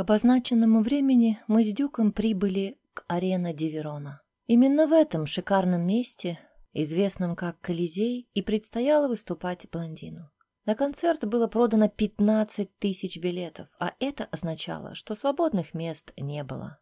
К обозначенному времени мы с Дюком прибыли к арена Диверона. Именно в этом шикарном месте, известном как Колизей, и предстояло выступать блондину. На концерт было продано 15 тысяч билетов, а это означало, что свободных мест не было.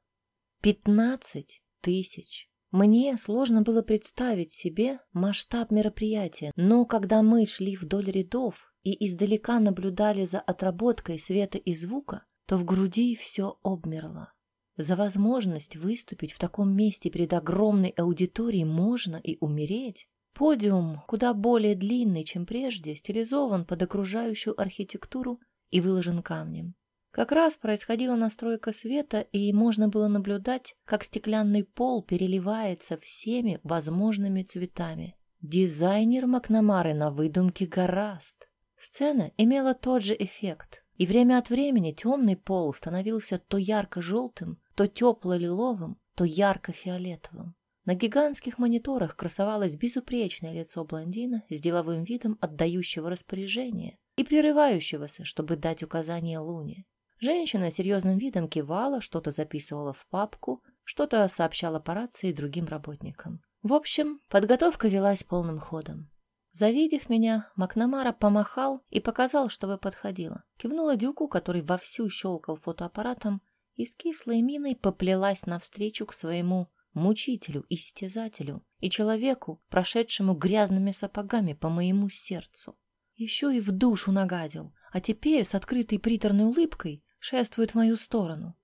15 тысяч. Мне сложно было представить себе масштаб мероприятия, но когда мы шли вдоль рядов и издалека наблюдали за отработкой света и звука, то в груди все обмерло. За возможность выступить в таком месте перед огромной аудиторией можно и умереть. Подиум, куда более длинный, чем прежде, стилизован под окружающую архитектуру и выложен камнем. Как раз происходила настройка света, и можно было наблюдать, как стеклянный пол переливается всеми возможными цветами. Дизайнер Макнамары на выдумке гораст. Сцена имела тот же эффект, и время от времени темный пол становился то ярко-желтым, то тепло-лиловым, то ярко-фиолетовым. На гигантских мониторах красовалось безупречное лицо блондина с деловым видом отдающего распоряжение и прерывающегося, чтобы дать указание Луне. Женщина серьезным видом кивала, что-то записывала в папку, что-то сообщала по рации другим работникам. В общем, подготовка велась полным ходом. Завидев меня, Макнамара помахал и показал, чтобы подходила. Кивнула Дюку, который вовсю щелкал фотоаппаратом, и с кислой миной поплелась навстречу к своему мучителю и стязателю и человеку, прошедшему грязными сапогами по моему сердцу. Еще и в душу нагадил, а теперь с открытой приторной улыбкой шествует в мою сторону.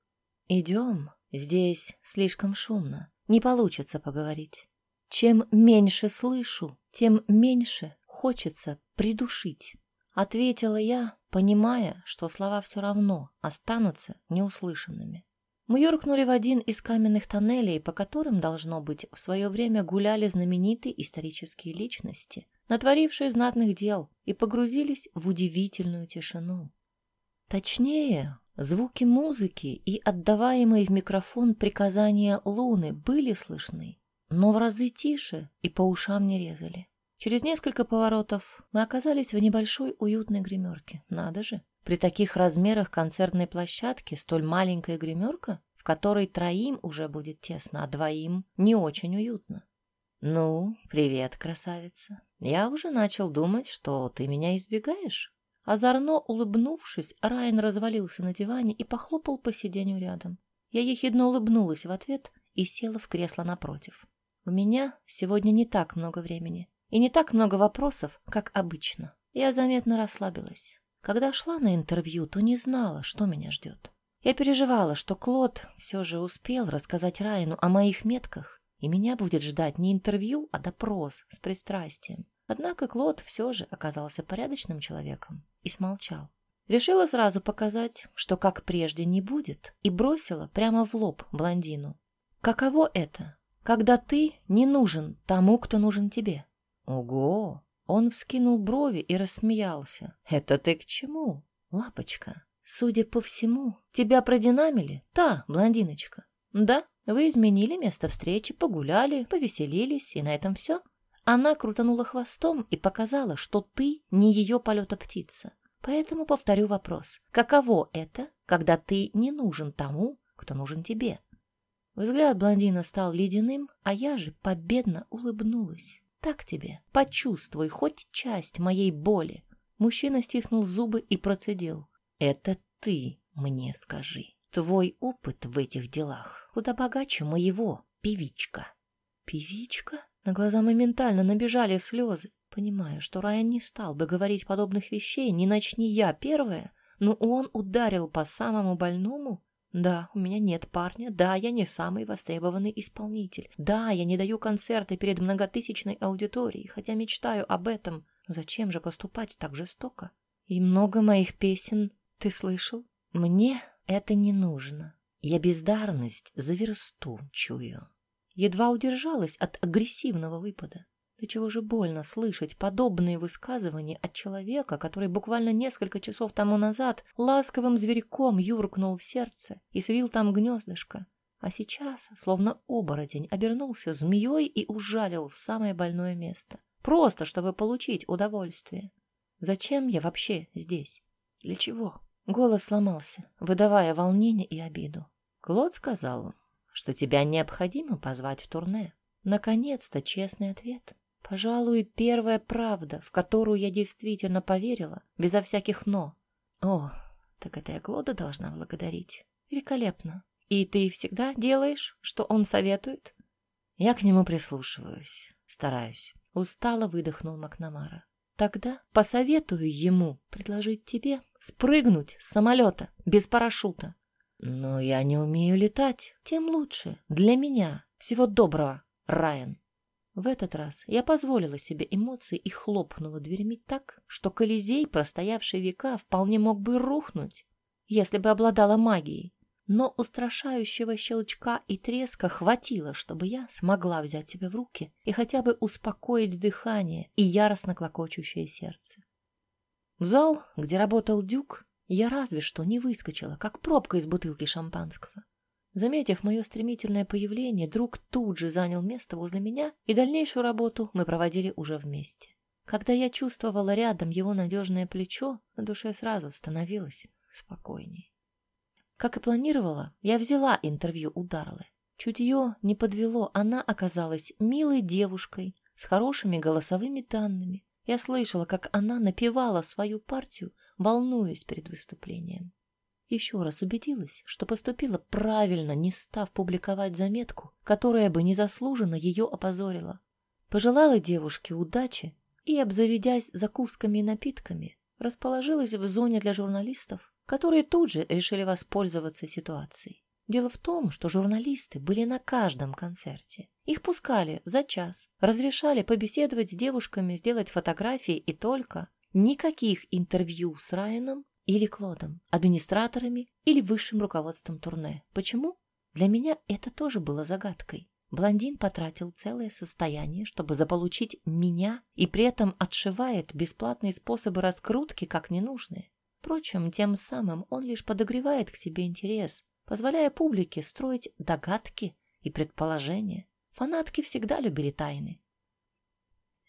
Идем, здесь слишком шумно, не получится поговорить. Чем меньше слышу, тем меньше хочется придушить. Ответила я, понимая, что слова все равно останутся неуслышанными. Мы юркнули в один из каменных тоннелей, по которым, должно быть, в свое время гуляли знаменитые исторические личности, натворившие знатных дел, и погрузились в удивительную тишину. Точнее, Звуки музыки и отдаваемые в микрофон приказания Луны были слышны, но в разы тише и по ушам не резали. Через несколько поворотов мы оказались в небольшой уютной гримерке. Надо же, при таких размерах концертной площадки столь маленькая гримерка, в которой троим уже будет тесно, а двоим не очень уютно. «Ну, привет, красавица. Я уже начал думать, что ты меня избегаешь». Озорно улыбнувшись, Райан развалился на диване и похлопал по сиденью рядом. Я ехидно улыбнулась в ответ и села в кресло напротив. У меня сегодня не так много времени и не так много вопросов, как обычно. Я заметно расслабилась. Когда шла на интервью, то не знала, что меня ждет. Я переживала, что Клод все же успел рассказать Райану о моих метках, и меня будет ждать не интервью, а допрос с пристрастием. Однако Клод все же оказался порядочным человеком и смолчал. Решила сразу показать, что как прежде не будет, и бросила прямо в лоб блондину. Каково это, когда ты не нужен тому, кто нужен тебе? Ого! Он вскинул брови и рассмеялся. Это ты к чему, лапочка? Судя по всему, тебя продинамили? Та, блондиночка. Да, вы изменили место встречи, погуляли, повеселились, и на этом все. Она крутанула хвостом и показала, что ты не ее полета птица. Поэтому повторю вопрос. Каково это, когда ты не нужен тому, кто нужен тебе? Взгляд блондина стал ледяным, а я же победно улыбнулась. Так тебе, почувствуй хоть часть моей боли. Мужчина стиснул зубы и процедил. Это ты мне скажи. Твой опыт в этих делах куда богаче моего, певичка. Певичка? На глаза моментально набежали слезы. Понимаю, что Райан не стал бы говорить подобных вещей, не начни я первая, но он ударил по самому больному. Да, у меня нет парня, да, я не самый востребованный исполнитель, да, я не даю концерты перед многотысячной аудиторией, хотя мечтаю об этом. Зачем же поступать так жестоко? И много моих песен ты слышал? Мне это не нужно. Я бездарность за версту чую едва удержалась от агрессивного выпада. До чего же больно слышать подобные высказывания от человека, который буквально несколько часов тому назад ласковым зверьком юркнул в сердце и свил там гнездышко, а сейчас, словно оборотень, обернулся змеей и ужалил в самое больное место. Просто, чтобы получить удовольствие. Зачем я вообще здесь? Для чего? Голос сломался, выдавая волнение и обиду. Клод сказал, что тебя необходимо позвать в турне. Наконец-то честный ответ. Пожалуй, первая правда, в которую я действительно поверила, безо всяких «но». О, так это я Клода должна благодарить. Великолепно. И ты всегда делаешь, что он советует? Я к нему прислушиваюсь, стараюсь. Устало выдохнул Макнамара. Тогда посоветую ему предложить тебе спрыгнуть с самолета без парашюта. Но я не умею летать, тем лучше. Для меня. Всего доброго, Райан. В этот раз я позволила себе эмоции и хлопнула дверьми так, что Колизей, простоявший века, вполне мог бы рухнуть, если бы обладала магией. Но устрашающего щелчка и треска хватило, чтобы я смогла взять себя в руки и хотя бы успокоить дыхание и яростно клокочущее сердце. В зал, где работал Дюк, я разве что не выскочила, как пробка из бутылки шампанского. Заметив мое стремительное появление, друг тут же занял место возле меня, и дальнейшую работу мы проводили уже вместе. Когда я чувствовала рядом его надежное плечо, на душе сразу становилось спокойней. Как и планировала, я взяла интервью у Дарлы. Чутье не подвело, она оказалась милой девушкой с хорошими голосовыми данными. Я слышала, как она напевала свою партию, волнуясь перед выступлением. Еще раз убедилась, что поступила правильно, не став публиковать заметку, которая бы незаслуженно ее опозорила. Пожелала девушке удачи и, обзаведясь закусками и напитками, расположилась в зоне для журналистов, которые тут же решили воспользоваться ситуацией. Дело в том, что журналисты были на каждом концерте. Их пускали за час, разрешали побеседовать с девушками, сделать фотографии и только никаких интервью с Райаном или Клодом, администраторами или высшим руководством турне. Почему? Для меня это тоже было загадкой. Блондин потратил целое состояние, чтобы заполучить меня, и при этом отшивает бесплатные способы раскрутки как ненужные. Впрочем, тем самым он лишь подогревает к себе интерес, позволяя публике строить догадки и предположения. Фанатки всегда любили тайны.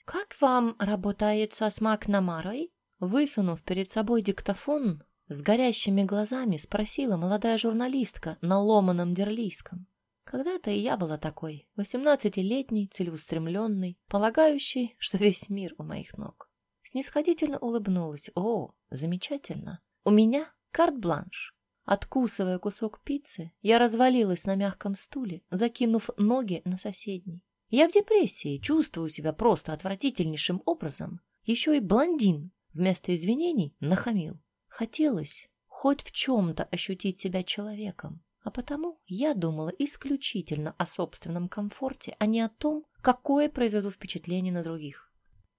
«Как вам работается с Макнамарой?» Высунув перед собой диктофон, с горящими глазами спросила молодая журналистка на ломаном дерлийском. Когда-то и я была такой, восемнадцатилетней, целеустремленной, полагающей, что весь мир у моих ног. Снисходительно улыбнулась. О, замечательно. У меня карт-бланш. Откусывая кусок пиццы, я развалилась на мягком стуле, закинув ноги на соседний. Я в депрессии, чувствую себя просто отвратительнейшим образом. Еще и блондин вместо извинений нахамил. Хотелось хоть в чем-то ощутить себя человеком, а потому я думала исключительно о собственном комфорте, а не о том, какое произведу впечатление на других.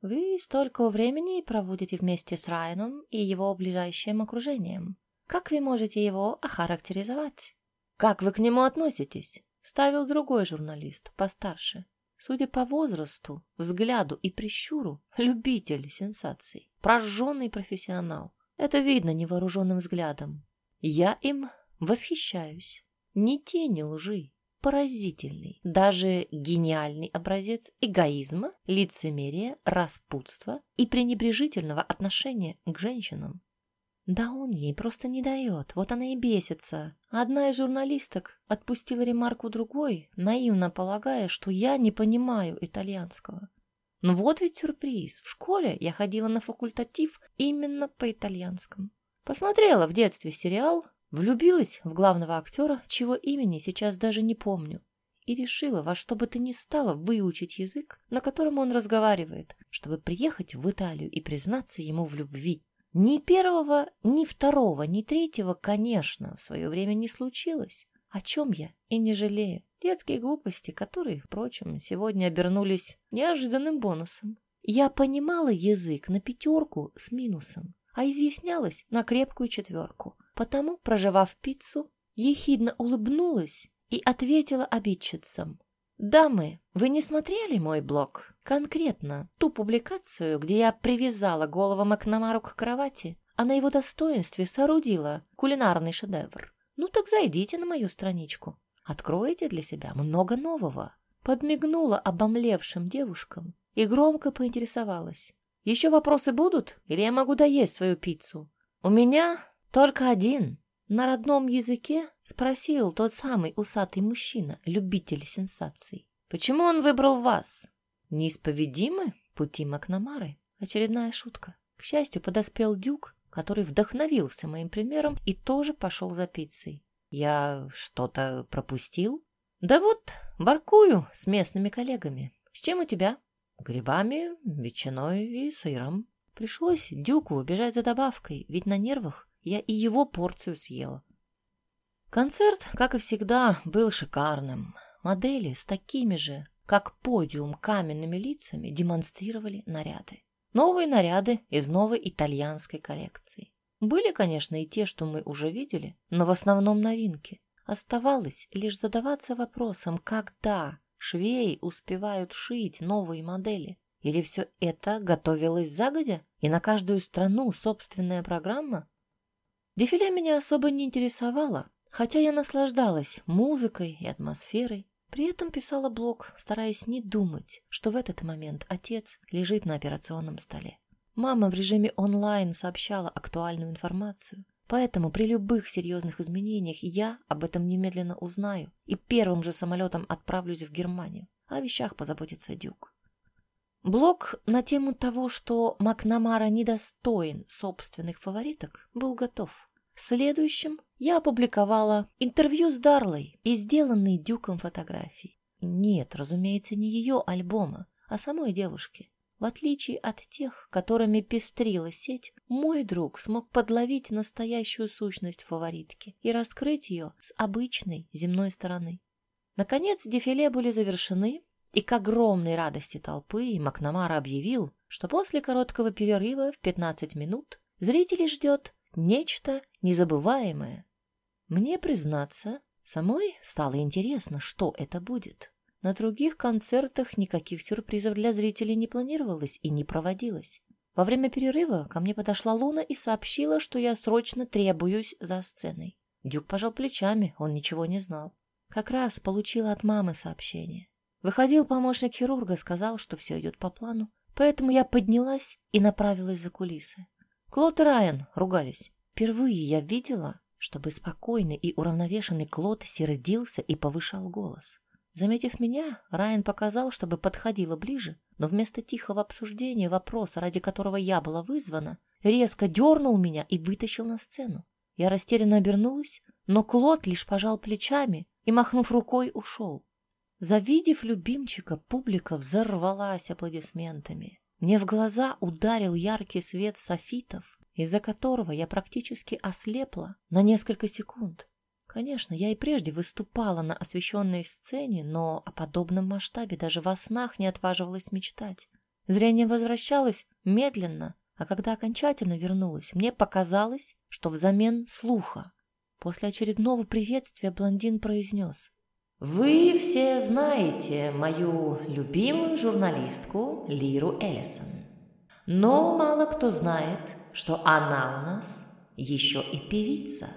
Вы столько времени проводите вместе с Райаном и его ближайшим окружением. Как вы можете его охарактеризовать? Как вы к нему относитесь? Ставил другой журналист, постарше. Судя по возрасту, взгляду и прищуру, любитель сенсаций, прожженный профессионал. Это видно невооруженным взглядом. Я им восхищаюсь. Ни тени лжи, поразительный, даже гениальный образец эгоизма, лицемерия, распутства и пренебрежительного отношения к женщинам. Да он ей просто не дает, вот она и бесится. Одна из журналисток отпустила ремарку другой, наивно полагая, что я не понимаю итальянского. Ну вот ведь сюрприз. В школе я ходила на факультатив именно по итальянскому. Посмотрела в детстве сериал Влюбилась в главного актера, чего имени сейчас даже не помню, и решила во что бы то ни стало выучить язык, на котором он разговаривает, чтобы приехать в Италию и признаться ему в любви. Ни первого, ни второго, ни третьего, конечно, в свое время не случилось. О чем я и не жалею. Детские глупости, которые, впрочем, сегодня обернулись неожиданным бонусом. Я понимала язык на пятерку с минусом, а изъяснялась на крепкую четверку. Потому, прожевав пиццу, ехидно улыбнулась и ответила обидчицам. «Дамы, вы не смотрели мой блог? Конкретно ту публикацию, где я привязала голову Макнамару к кровати, а на его достоинстве соорудила кулинарный шедевр. Ну так зайдите на мою страничку. Откроете для себя много нового». Подмигнула обомлевшим девушкам и громко поинтересовалась. «Еще вопросы будут? Или я могу доесть свою пиццу? У меня Только один. На родном языке спросил тот самый усатый мужчина, любитель сенсаций. Почему он выбрал вас? Неисповедимы пути Макнамары? Очередная шутка. К счастью, подоспел Дюк, который вдохновился моим примером и тоже пошел за пиццей. Я что-то пропустил? Да вот, воркую с местными коллегами. С чем у тебя? Грибами, ветчиной и сыром. Пришлось Дюку бежать за добавкой, ведь на нервах я и его порцию съела. Концерт, как и всегда, был шикарным. Модели с такими же, как подиум, каменными лицами демонстрировали наряды. Новые наряды из новой итальянской коллекции. Были, конечно, и те, что мы уже видели, но в основном новинки. Оставалось лишь задаваться вопросом, когда швеи успевают шить новые модели. Или все это готовилось загодя, и на каждую страну собственная программа? Дефиле меня особо не интересовало, хотя я наслаждалась музыкой и атмосферой. При этом писала блог, стараясь не думать, что в этот момент отец лежит на операционном столе. Мама в режиме онлайн сообщала актуальную информацию, Поэтому при любых серьезных изменениях я об этом немедленно узнаю и первым же самолетом отправлюсь в Германию. О вещах позаботится Дюк. Блог на тему того, что Макнамара недостоин собственных фавориток, был готов. Следующим я опубликовала интервью с Дарлой и сделанные Дюком фотографии. Нет, разумеется, не ее альбома, а самой девушки. В отличие от тех, которыми пестрила сеть, мой друг смог подловить настоящую сущность фаворитки и раскрыть ее с обычной земной стороны. Наконец дефиле были завершены, и к огромной радости толпы Макнамара объявил, что после короткого перерыва в 15 минут зрителей ждет нечто незабываемое. Мне, признаться, самой стало интересно, что это будет. На других концертах никаких сюрпризов для зрителей не планировалось и не проводилось. Во время перерыва ко мне подошла Луна и сообщила, что я срочно требуюсь за сценой. Дюк пожал плечами, он ничего не знал. Как раз получила от мамы сообщение. Выходил помощник хирурга, сказал, что все идет по плану, поэтому я поднялась и направилась за кулисы. Клод Райан ругались. Впервые я видела, чтобы спокойный и уравновешенный Клод сердился и повышал голос. Заметив меня, Райан показал, чтобы подходила ближе, но вместо тихого обсуждения вопроса, ради которого я была вызвана, резко дернул меня и вытащил на сцену. Я растерянно обернулась, но Клод лишь пожал плечами и, махнув рукой, ушел. Завидев любимчика, публика взорвалась аплодисментами. Мне в глаза ударил яркий свет софитов, из-за которого я практически ослепла на несколько секунд. Конечно, я и прежде выступала на освещенной сцене, но о подобном масштабе даже во снах не отваживалась мечтать. Зрение возвращалось медленно, а когда окончательно вернулось, мне показалось, что взамен слуха. После очередного приветствия блондин произнес. «Вы все знаете мою любимую журналистку Лиру Эллисон. Но мало кто знает, что она у нас еще и певица».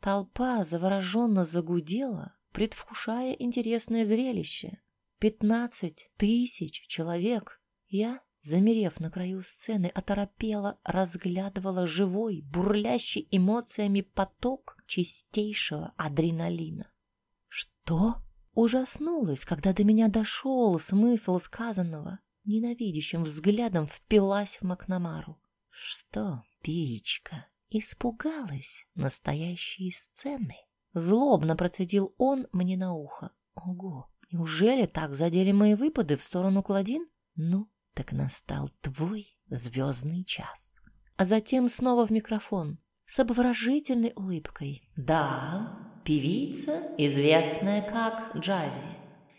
Толпа завороженно загудела, предвкушая интересное зрелище. Пятнадцать тысяч человек. Я, замерев на краю сцены, оторопела, разглядывала живой, бурлящий эмоциями поток чистейшего адреналина. Что? Ужаснулась, когда до меня дошел смысл сказанного. Ненавидящим взглядом впилась в Макнамару. Что, пичка, Испугалась настоящей сцены. Злобно процедил он мне на ухо. Ого, неужели так задели мои выпады в сторону Кладин? Ну, так настал твой звездный час. А затем снова в микрофон с обворожительной улыбкой. Да, певица, известная как Джази.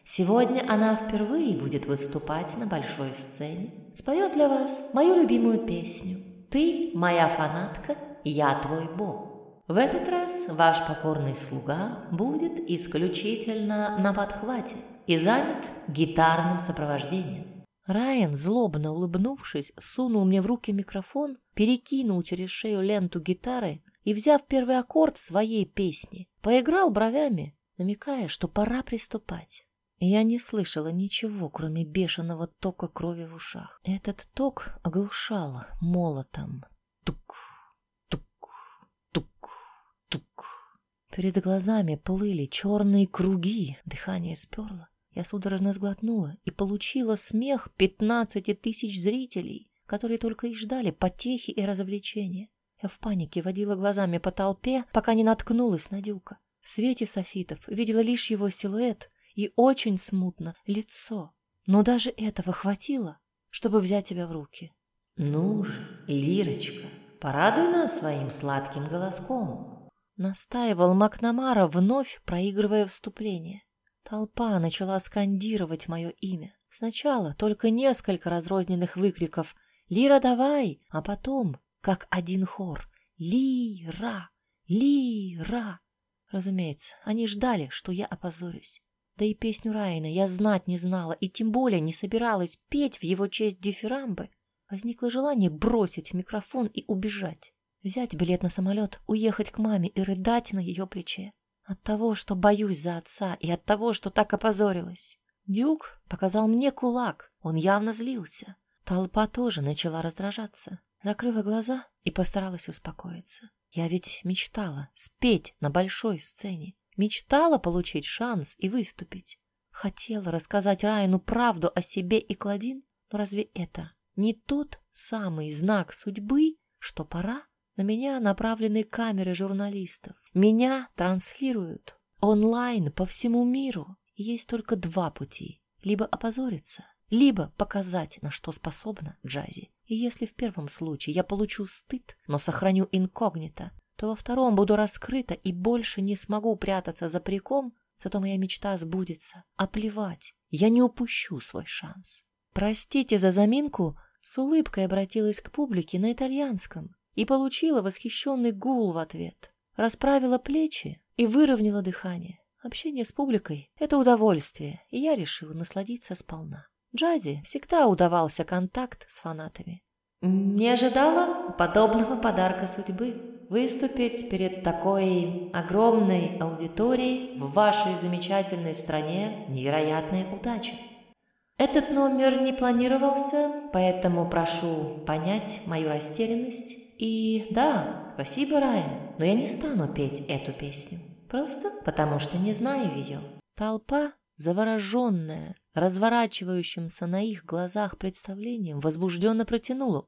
Сегодня она впервые будет выступать на большой сцене. Споет для вас мою любимую песню. Ты моя фанатка «Я твой Бог». В этот раз ваш покорный слуга будет исключительно на подхвате и занят гитарным сопровождением. Райан, злобно улыбнувшись, сунул мне в руки микрофон, перекинул через шею ленту гитары и, взяв первый аккорд своей песни, поиграл бровями, намекая, что пора приступать. Я не слышала ничего, кроме бешеного тока крови в ушах. Этот ток оглушал молотом. Тук, Перед глазами плыли черные круги, дыхание сперло. Я судорожно сглотнула и получила смех пятнадцати тысяч зрителей, которые только и ждали потехи и развлечения. Я в панике водила глазами по толпе, пока не наткнулась на Дюка. В свете софитов видела лишь его силуэт и очень смутно лицо. Но даже этого хватило, чтобы взять тебя в руки. «Ну же, Лирочка, порадуй нас своим сладким голоском», настаивал Макнамара, вновь проигрывая вступление. Толпа начала скандировать мое имя. Сначала только несколько разрозненных выкриков «Лира, давай!», а потом, как один хор «Лира! Лира!». Разумеется, они ждали, что я опозорюсь. Да и песню Райана я знать не знала и тем более не собиралась петь в его честь дифирамбы. Возникло желание бросить микрофон и убежать. Взять билет на самолет, уехать к маме и рыдать на ее плече. От того, что боюсь за отца, и от того, что так опозорилась. Дюк показал мне кулак, он явно злился. Толпа тоже начала раздражаться. Закрыла глаза и постаралась успокоиться. Я ведь мечтала спеть на большой сцене. Мечтала получить шанс и выступить. Хотела рассказать Райану правду о себе и Кладин, но разве это не тот самый знак судьбы, что пора на меня направлены камеры журналистов. Меня транслируют онлайн по всему миру. Есть только два пути. Либо опозориться, либо показать, на что способна Джази. И если в первом случае я получу стыд, но сохраню инкогнито, то во втором буду раскрыта и больше не смогу прятаться за париком, зато моя мечта сбудется. А плевать, я не упущу свой шанс. Простите за заминку, с улыбкой обратилась к публике на итальянском и получила восхищенный гул в ответ. Расправила плечи и выровняла дыхание. Общение с публикой — это удовольствие, и я решила насладиться сполна. Джази всегда удавался контакт с фанатами. «Не ожидала подобного подарка судьбы выступить перед такой огромной аудиторией в вашей замечательной стране невероятная удача. Этот номер не планировался, поэтому прошу понять мою растерянность и да, спасибо, Райан, но я не стану петь эту песню. Просто потому что не знаю ее. Толпа, завороженная, разворачивающимся на их глазах представлением, возбужденно протянула.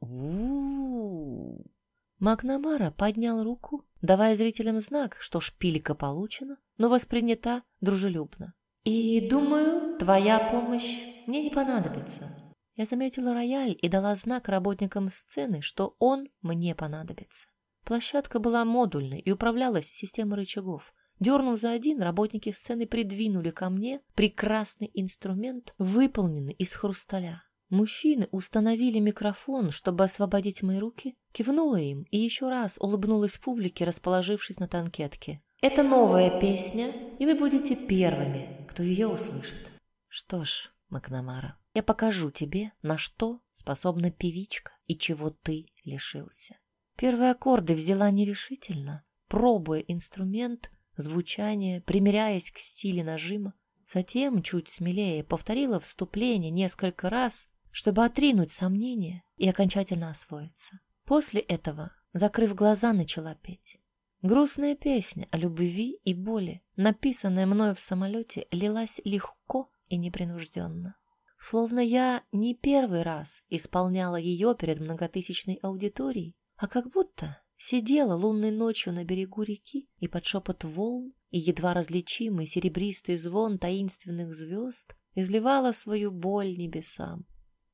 Макнамара поднял руку, давая зрителям знак, что шпилька получена, но воспринята дружелюбно. «И думаю, твоя помощь мне не понадобится. Я заметила рояль и дала знак работникам сцены, что он мне понадобится. Площадка была модульной и управлялась системой рычагов. Дернув за один, работники сцены придвинули ко мне прекрасный инструмент, выполненный из хрусталя. Мужчины установили микрофон, чтобы освободить мои руки, кивнула им и еще раз улыбнулась публике, расположившись на танкетке. «Это новая песня, и вы будете первыми, кто ее услышит». Что ж, Макнамара, я покажу тебе, на что способна певичка и чего ты лишился. Первые аккорды взяла нерешительно, пробуя инструмент, звучание, примеряясь к стиле нажима. Затем, чуть смелее, повторила вступление несколько раз, чтобы отринуть сомнения и окончательно освоиться. После этого, закрыв глаза, начала петь. Грустная песня о любви и боли, написанная мною в самолете, лилась легко и непринужденно. Словно я не первый раз исполняла ее перед многотысячной аудиторией, а как будто сидела лунной ночью на берегу реки и под шепот волн и едва различимый серебристый звон таинственных звезд изливала свою боль небесам.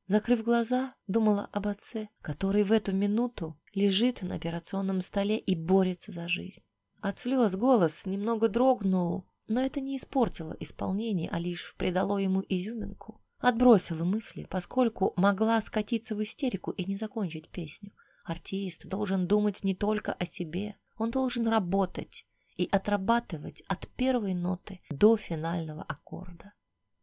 Закрыв глаза, думала об отце, который в эту минуту лежит на операционном столе и борется за жизнь. От слез голос немного дрогнул, но это не испортило исполнение, а лишь придало ему изюминку. Отбросила мысли, поскольку могла скатиться в истерику и не закончить песню. Артист должен думать не только о себе, он должен работать и отрабатывать от первой ноты до финального аккорда.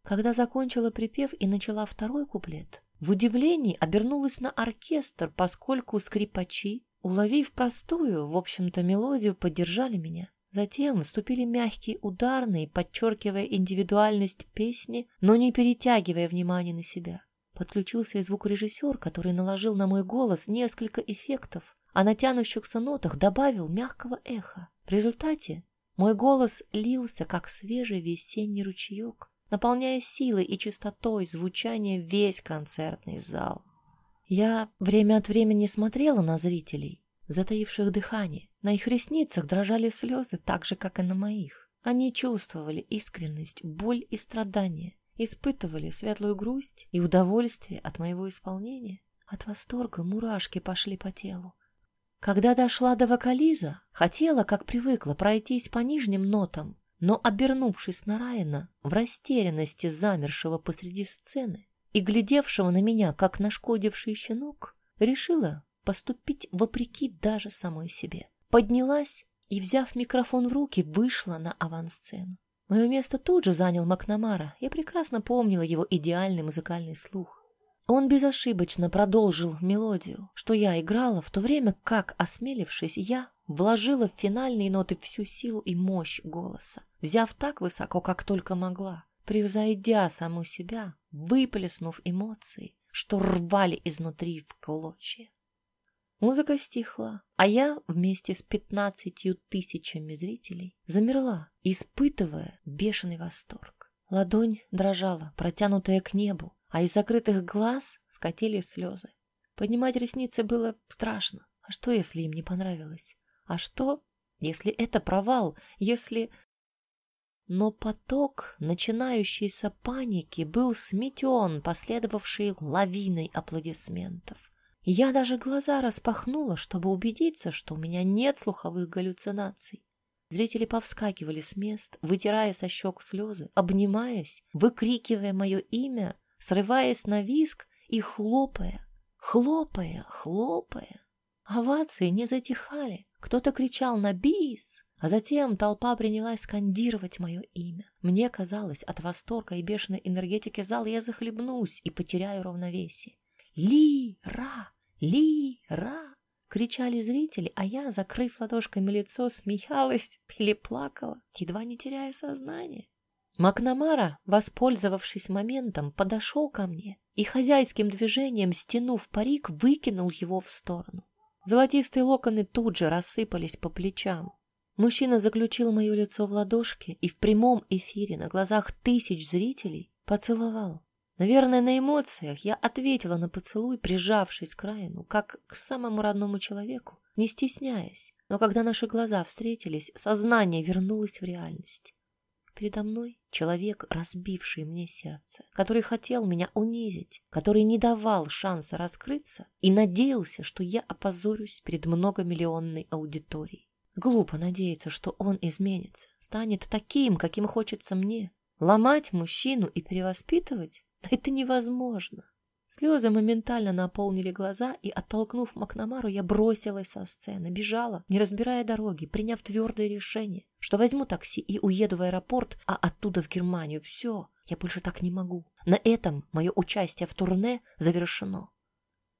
Когда закончила припев и начала второй куплет, в удивлении обернулась на оркестр, поскольку скрипачи, уловив простую, в общем-то, мелодию, поддержали меня. Затем вступили мягкие ударные, подчеркивая индивидуальность песни, но не перетягивая внимание на себя. Подключился и звукорежиссер, который наложил на мой голос несколько эффектов, а на тянущихся нотах добавил мягкого эха. В результате Мой голос лился, как свежий весенний ручеек, наполняя силой и чистотой звучания весь концертный зал. Я время от времени смотрела на зрителей, затаивших дыхание. На их ресницах дрожали слезы, так же, как и на моих. Они чувствовали искренность, боль и страдания, испытывали светлую грусть и удовольствие от моего исполнения. От восторга мурашки пошли по телу. Когда дошла до вокализа, хотела, как привыкла, пройтись по нижним нотам, но, обернувшись на Райана, в растерянности замершего посреди сцены и глядевшего на меня, как нашкодивший щенок, решила поступить вопреки даже самой себе. Поднялась и, взяв микрофон в руки, вышла на авансцену. Мое место тут же занял Макнамара. Я прекрасно помнила его идеальный музыкальный слух. Он безошибочно продолжил мелодию, что я играла, в то время как, осмелившись, я вложила в финальные ноты всю силу и мощь голоса, взяв так высоко, как только могла, превзойдя саму себя, выплеснув эмоции, что рвали изнутри в клочья. Музыка стихла, а я вместе с пятнадцатью тысячами зрителей замерла, испытывая бешеный восторг. Ладонь дрожала, протянутая к небу, а из закрытых глаз скатились слезы. Поднимать ресницы было страшно. А что, если им не понравилось? А что, если это провал? Если... Но поток начинающейся паники был сметен, последовавшей лавиной аплодисментов. Я даже глаза распахнула, чтобы убедиться, что у меня нет слуховых галлюцинаций. Зрители повскакивали с мест, вытирая со щек слезы, обнимаясь, выкрикивая мое имя срываясь на виск и хлопая, хлопая, хлопая. Овации не затихали. Кто-то кричал на бис, а затем толпа принялась скандировать мое имя. Мне казалось, от восторга и бешеной энергетики зала я захлебнусь и потеряю равновесие. «Ли-ра! Ли-ра!» кричали зрители, а я, закрыв ладошками лицо, смеялась или плакала, едва не теряя сознание. Макнамара, воспользовавшись моментом, подошел ко мне и хозяйским движением, стянув парик, выкинул его в сторону. Золотистые локоны тут же рассыпались по плечам. Мужчина заключил мое лицо в ладошки и в прямом эфире на глазах тысяч зрителей поцеловал. Наверное, на эмоциях я ответила на поцелуй, прижавшись к Райану, как к самому родному человеку, не стесняясь. Но когда наши глаза встретились, сознание вернулось в реальность. Передо мной человек, разбивший мне сердце, который хотел меня унизить, который не давал шанса раскрыться и надеялся, что я опозорюсь перед многомиллионной аудиторией. Глупо надеяться, что он изменится, станет таким, каким хочется мне. Ломать мужчину и перевоспитывать — это невозможно. Слезы моментально наполнили глаза, и, оттолкнув Макнамару, я бросилась со сцены, бежала, не разбирая дороги, приняв твердое решение, что возьму такси и уеду в аэропорт, а оттуда в Германию. Все, я больше так не могу. На этом мое участие в турне завершено.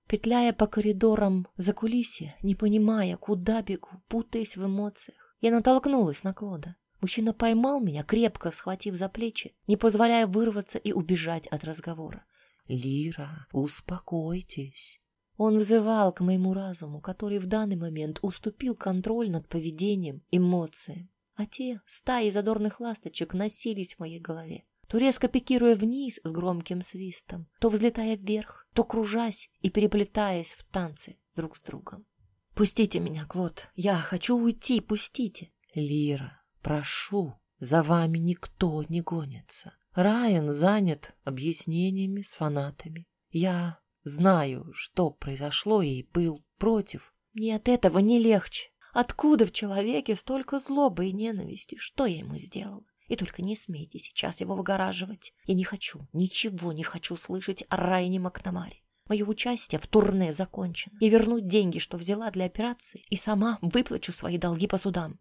Петляя по коридорам за кулисье, не понимая, куда бегу, путаясь в эмоциях, я натолкнулась на Клода. Мужчина поймал меня, крепко схватив за плечи, не позволяя вырваться и убежать от разговора. «Лира, успокойтесь». Он взывал к моему разуму, который в данный момент уступил контроль над поведением, эмоциями. А те, стаи задорных ласточек, носились в моей голове, то резко пикируя вниз с громким свистом, то взлетая вверх, то кружась и переплетаясь в танцы друг с другом. «Пустите меня, Клод, я хочу уйти, пустите!» «Лира, прошу, за вами никто не гонится. Райан занят объяснениями с фанатами. Я знаю, что произошло, и был против. Мне от этого не легче. Откуда в человеке столько злобы и ненависти? Что я ему сделала? И только не смейте сейчас его выгораживать. Я не хочу, ничего не хочу слышать о Райане Макнамаре. Мое участие в турне закончено. И вернуть деньги, что взяла для операции, и сама выплачу свои долги по судам.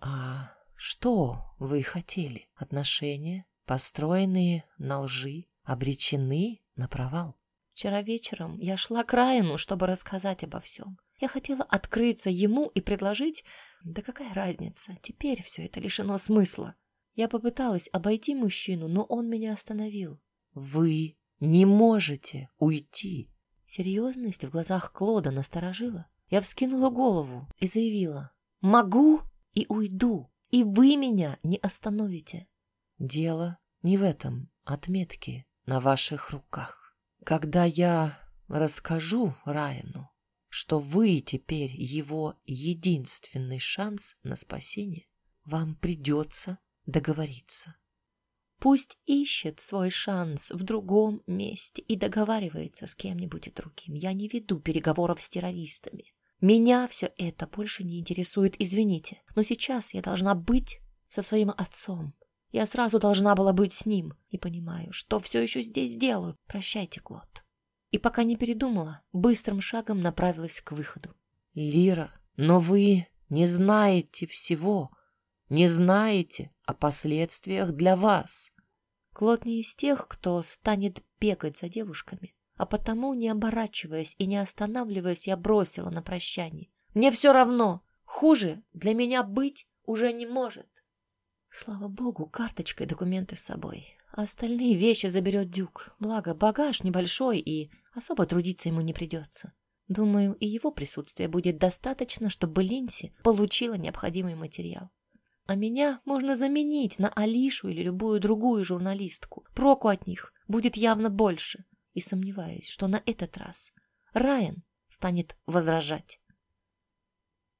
А что вы хотели? Отношения? построенные на лжи, обречены на провал. Вчера вечером я шла к Райану, чтобы рассказать обо всем. Я хотела открыться ему и предложить... Да какая разница, теперь все это лишено смысла. Я попыталась обойти мужчину, но он меня остановил. «Вы не можете уйти!» Серьезность в глазах Клода насторожила. Я вскинула голову и заявила. «Могу и уйду. И вы меня не остановите. Дело не в этом отметке на ваших руках. Когда я расскажу Райану, что вы теперь его единственный шанс на спасение, вам придется договориться. Пусть ищет свой шанс в другом месте и договаривается с кем-нибудь другим. Я не веду переговоров с террористами. Меня все это больше не интересует, извините. Но сейчас я должна быть со своим отцом. Я сразу должна была быть с ним. Не понимаю, что все еще здесь делаю. Прощайте, Клод. И пока не передумала, быстрым шагом направилась к выходу. Лира, но вы не знаете всего. Не знаете о последствиях для вас. Клод не из тех, кто станет бегать за девушками а потому, не оборачиваясь и не останавливаясь, я бросила на прощание. Мне все равно, хуже для меня быть уже не может. Слава богу, карточка и документы с собой. А остальные вещи заберет Дюк. Благо, багаж небольшой, и особо трудиться ему не придется. Думаю, и его присутствия будет достаточно, чтобы Линси получила необходимый материал. А меня можно заменить на Алишу или любую другую журналистку. Проку от них будет явно больше и сомневаюсь, что на этот раз Райан станет возражать.